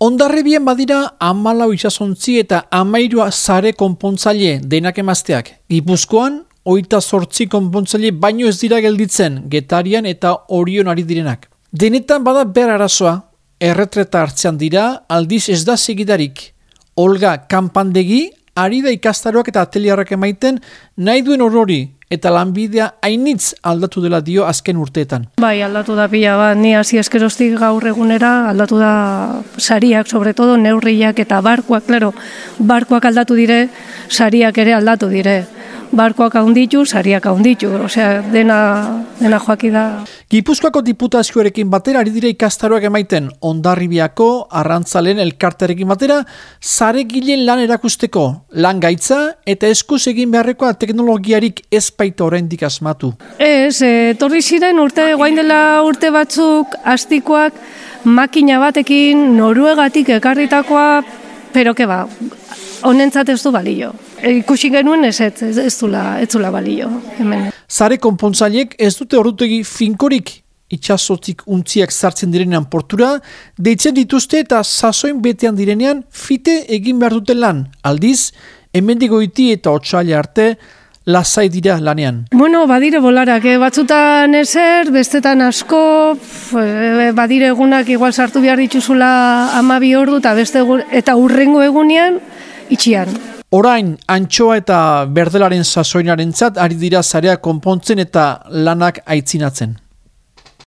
Ondarribien badira amalau isasontzi eta amairua zare konpontzaile denak emazteak. Gipuzkoan, oita sortzi konpontzaile baino ez dira gelditzen, getarian eta orion ari direnak. Denetan bada ber arazoa, erretreta hartzean dira, aldiz ez da segidarik. Olga kanpandegi, ari da ikastaroak eta ateliarrak emaiten, nahi duen horori, eta lanbidea hainitz aldatu dela dio azken urteetan. Bai, aldatu da pila bat, ni hasi eskeroztik gaur egunera, aldatu da sariak, sobre todo neurriak eta barkoak, claro, barkoak aldatu dire, sariak ere aldatu dire barkoak haunditu, sariak haunditu, osea, dena, dena joaki da. Gipuzkoako diputazioarekin batera ari dire ikastaroak emaiten ondarribiako arrantzalen elkarterekin batera zare gilen lan erakusteko lan gaitza eta eskuz egin beharrekoa teknologiarik ez baita oraindik asmatu. Ez, e, torri ziren urte, guain dela urte batzuk astikoak makina batekin noruegatik ekarritakoa, pero ke ba, honentzat ez du balio. E, ikusi genuen ez ez, ez, ez ez zula balio. Hemen. Zare konpontzailek ez dute ordutegi finkorik itxasotik untziak sartzen direnean portura, deitzen dituzte eta sasoin betean direnean fite egin behar duten lan. Aldiz, emendigoiti eta otxaila arte, lasai dira lanean. Bueno, badire bolarak, eh? batzutan ezer, bestetan asko, eh, badire egunak igual sartu behar dituzula amabi ordu eta beste eta urrengo egunean, itxian. Orain, antxoa eta berdelaren sasoinaren zat, ari dira zarea konpontzen eta lanak aitzinatzen.